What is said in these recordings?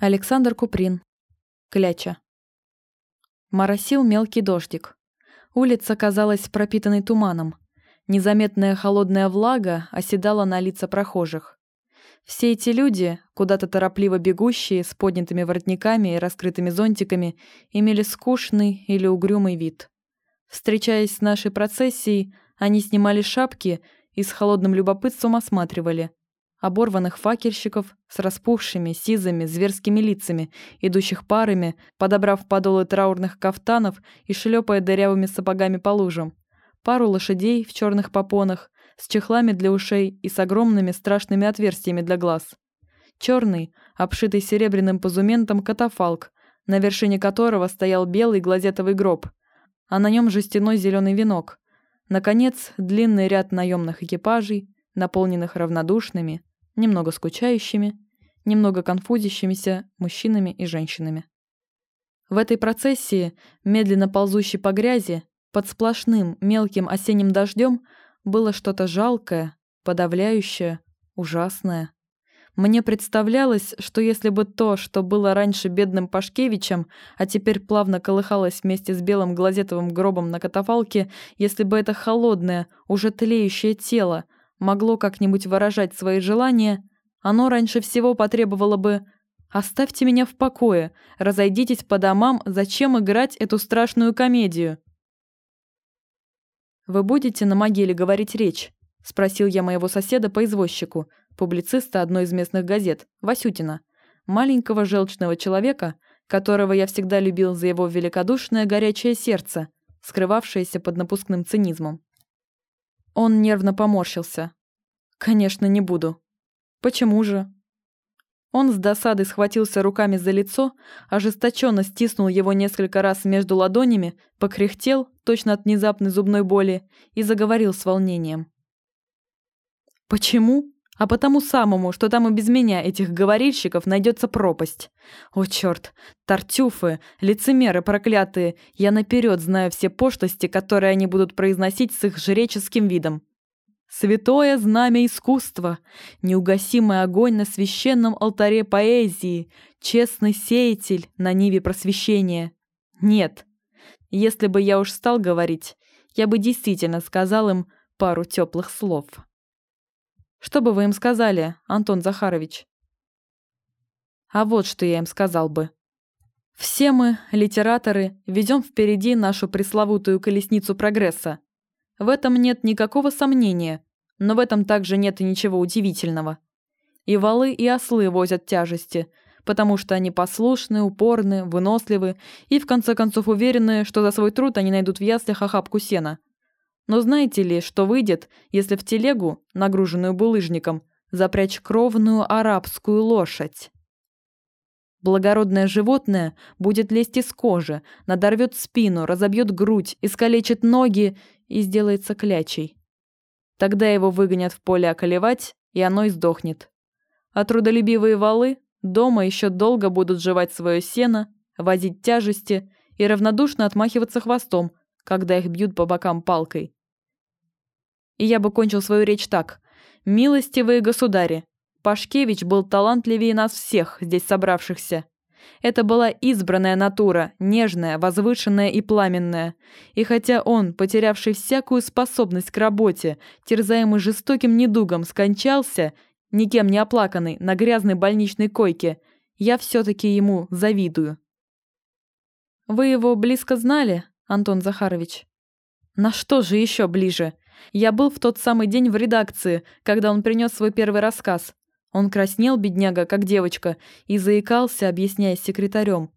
Александр Куприн. Кляча. Моросил мелкий дождик. Улица казалась пропитанной туманом. Незаметная холодная влага оседала на лица прохожих. Все эти люди, куда-то торопливо бегущие, с поднятыми воротниками и раскрытыми зонтиками, имели скучный или угрюмый вид. Встречаясь с нашей процессией, они снимали шапки и с холодным любопытством осматривали, оборванных факельщиков с распухшими, сизыми, зверскими лицами, идущих парами, подобрав подолы траурных кафтанов и шлепая дырявыми сапогами по лужам, пару лошадей в черных попонах, с чехлами для ушей и с огромными страшными отверстиями для глаз. Черный, обшитый серебряным позументом катафалк, на вершине которого стоял белый глазетовый гроб, а на нем жестяной зеленый венок. Наконец, длинный ряд наемных экипажей, наполненных равнодушными, немного скучающими, немного конфузящимися мужчинами и женщинами. В этой процессии, медленно ползущей по грязи, под сплошным мелким осенним дождем, было что-то жалкое, подавляющее, ужасное. Мне представлялось, что если бы то, что было раньше бедным Пашкевичем, а теперь плавно колыхалось вместе с белым глазетовым гробом на катафалке, если бы это холодное, уже тлеющее тело могло как-нибудь выражать свои желания, оно раньше всего потребовало бы «Оставьте меня в покое, разойдитесь по домам, зачем играть эту страшную комедию?» «Вы будете на могиле говорить речь?» — спросил я моего соседа по извозчику, публициста одной из местных газет, Васютина, маленького желчного человека, которого я всегда любил за его великодушное горячее сердце, скрывавшееся под напускным цинизмом. Он нервно поморщился. «Конечно, не буду». «Почему же?» Он с досадой схватился руками за лицо, ожесточенно стиснул его несколько раз между ладонями, покряхтел, точно от внезапной зубной боли, и заговорил с волнением. «Почему? А потому самому, что там и без меня, этих говорильщиков, найдется пропасть. О, черт! Тартюфы, лицемеры проклятые, я наперед знаю все пошлости, которые они будут произносить с их жреческим видом. Святое знамя искусства, неугасимый огонь на священном алтаре поэзии, честный сеятель на ниве просвещения. Нет, если бы я уж стал говорить, я бы действительно сказал им пару теплых слов. Что бы вы им сказали, Антон Захарович? А вот что я им сказал бы. Все мы, литераторы, ведем впереди нашу пресловутую колесницу прогресса. В этом нет никакого сомнения, но в этом также нет и ничего удивительного. И валы, и ослы возят тяжести, потому что они послушны, упорны, выносливы и в конце концов уверены, что за свой труд они найдут в яслях охапку сена. Но знаете ли, что выйдет, если в телегу, нагруженную булыжником, запрячь кровную арабскую лошадь? Благородное животное будет лезть из кожи, надорвет спину, разобьет грудь, искалечит ноги и сделается клячей. Тогда его выгонят в поле околевать, и оно издохнет. А трудолюбивые валы дома еще долго будут жевать свое сено, возить тяжести и равнодушно отмахиваться хвостом, когда их бьют по бокам палкой. И я бы кончил свою речь так. «Милостивые государи, Пашкевич был талантливее нас всех здесь собравшихся. Это была избранная натура, нежная, возвышенная и пламенная. И хотя он, потерявший всякую способность к работе, терзаемый жестоким недугом, скончался, никем не оплаканный, на грязной больничной койке, я все-таки ему завидую. Вы его близко знали, Антон Захарович? На что же еще ближе? Я был в тот самый день в редакции, когда он принес свой первый рассказ. Он краснел, бедняга, как девочка, и заикался, объясняясь секретарем.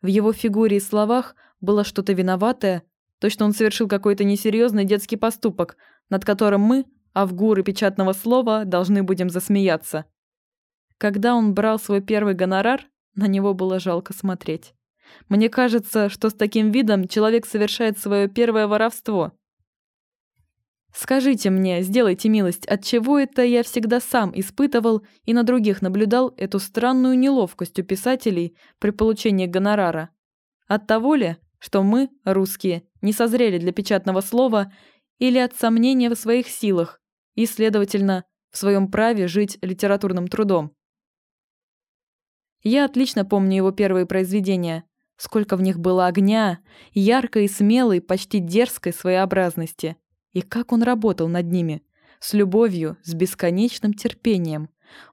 В его фигуре и словах было что-то виноватое, точно он совершил какой-то несерьезный детский поступок, над которым мы, авгуры печатного слова, должны будем засмеяться. Когда он брал свой первый гонорар, на него было жалко смотреть. Мне кажется, что с таким видом человек совершает свое первое воровство. Скажите мне, сделайте милость, от чего это я всегда сам испытывал и на других наблюдал эту странную неловкость у писателей при получении гонорара? От того ли, что мы, русские, не созрели для печатного слова или от сомнения в своих силах и, следовательно, в своем праве жить литературным трудом? Я отлично помню его первые произведения. Сколько в них было огня, яркой и смелой, почти дерзкой своеобразности. И как он работал над ними. С любовью, с бесконечным терпением.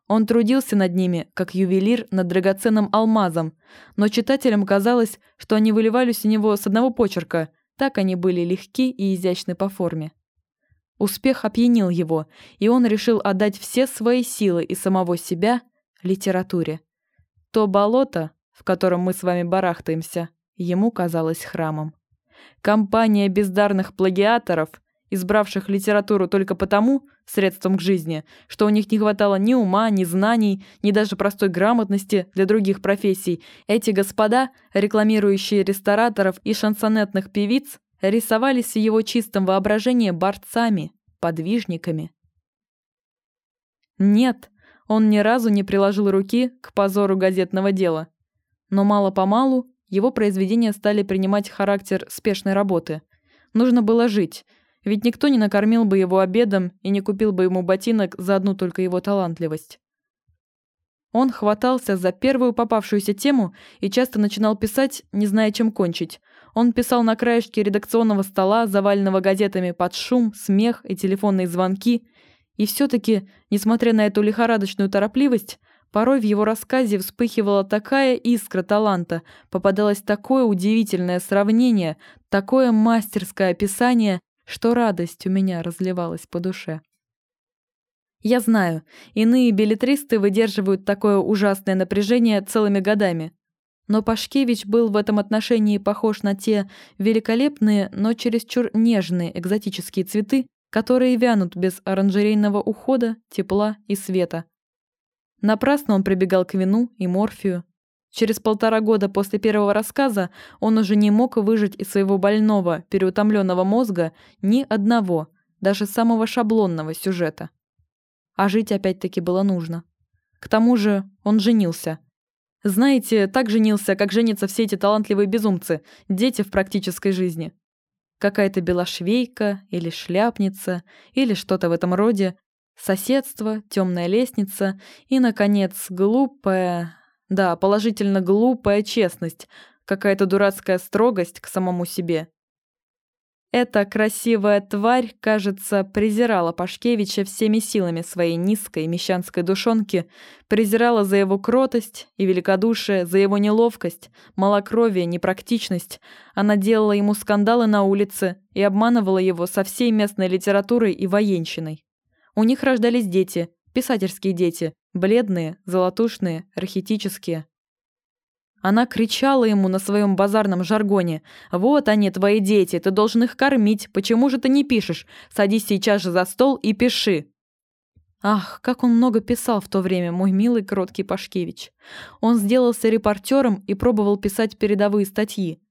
Он трудился над ними, как ювелир над драгоценным алмазом, но читателям казалось, что они выливались у него с одного почерка, так они были легки и изящны по форме. Успех опьянил его, и он решил отдать все свои силы и самого себя литературе. То болото, в котором мы с вами барахтаемся, ему казалось храмом. Компания бездарных плагиаторов, избравших литературу только потому, средством к жизни, что у них не хватало ни ума, ни знаний, ни даже простой грамотности для других профессий, эти господа, рекламирующие рестораторов и шансонетных певиц, рисовались в его чистом воображении борцами, подвижниками. Нет, он ни разу не приложил руки к позору газетного дела. Но мало-помалу его произведения стали принимать характер спешной работы. Нужно было жить, ведь никто не накормил бы его обедом и не купил бы ему ботинок за одну только его талантливость. Он хватался за первую попавшуюся тему и часто начинал писать, не зная, чем кончить. Он писал на краешке редакционного стола, заваленного газетами под шум, смех и телефонные звонки. И все-таки, несмотря на эту лихорадочную торопливость, порой в его рассказе вспыхивала такая искра таланта, попадалось такое удивительное сравнение, такое мастерское описание, что радость у меня разливалась по душе. Я знаю, иные билетристы выдерживают такое ужасное напряжение целыми годами. Но Пашкевич был в этом отношении похож на те великолепные, но чересчур нежные экзотические цветы, которые вянут без оранжерейного ухода, тепла и света. Напрасно он прибегал к вину и морфию. Через полтора года после первого рассказа он уже не мог выжить из своего больного, переутомленного мозга ни одного, даже самого шаблонного сюжета. А жить опять-таки было нужно. К тому же он женился. Знаете, так женился, как женятся все эти талантливые безумцы, дети в практической жизни. Какая-то белошвейка или шляпница или что-то в этом роде. Соседство, темная лестница и, наконец, глупая... Да, положительно глупая честность, какая-то дурацкая строгость к самому себе. Эта красивая тварь, кажется, презирала Пашкевича всеми силами своей низкой мещанской душонки, презирала за его кротость и великодушие, за его неловкость, малокровие, непрактичность. Она делала ему скандалы на улице и обманывала его со всей местной литературой и военщиной. У них рождались дети, писательские дети, бледные, золотушные, архетические. Она кричала ему на своем базарном жаргоне. «Вот они, твои дети, ты должен их кормить. Почему же ты не пишешь? Садись сейчас же за стол и пиши». Ах, как он много писал в то время, мой милый кроткий Пашкевич. Он сделался репортером и пробовал писать передовые статьи.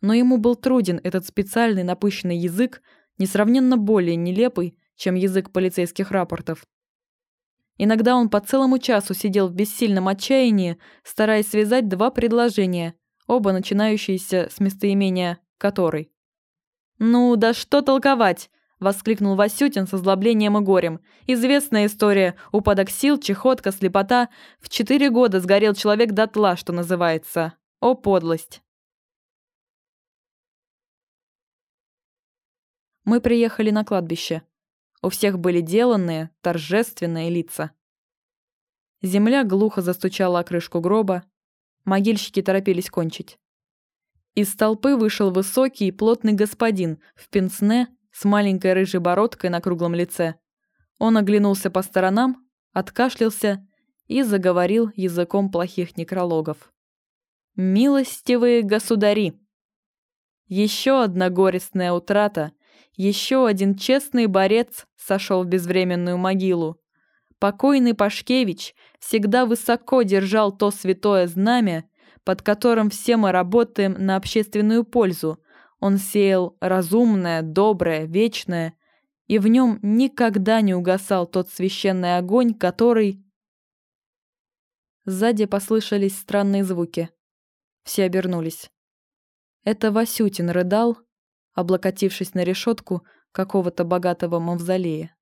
Но ему был труден этот специальный напыщенный язык, несравненно более нелепый, чем язык полицейских рапортов. Иногда он по целому часу сидел в бессильном отчаянии, стараясь связать два предложения, оба начинающиеся с местоимения «который». «Ну, да что толковать!» — воскликнул Васютин со злоблением и горем. «Известная история. Упадок сил, чехотка, слепота. В четыре года сгорел человек дотла, что называется. О, подлость!» Мы приехали на кладбище. У всех были деланные, торжественные лица. Земля глухо застучала о крышку гроба. Могильщики торопились кончить. Из толпы вышел высокий и плотный господин в пенсне с маленькой рыжей бородкой на круглом лице. Он оглянулся по сторонам, откашлялся и заговорил языком плохих некрологов. «Милостивые государи! Еще одна горестная утрата еще один честный борец сошел в безвременную могилу. Покойный Пашкевич всегда высоко держал то святое знамя, под которым все мы работаем на общественную пользу. Он сеял разумное, доброе, вечное, и в нем никогда не угасал тот священный огонь, который... Сзади послышались странные звуки. Все обернулись. Это Васютин рыдал, облокотившись на решетку какого-то богатого мавзолея.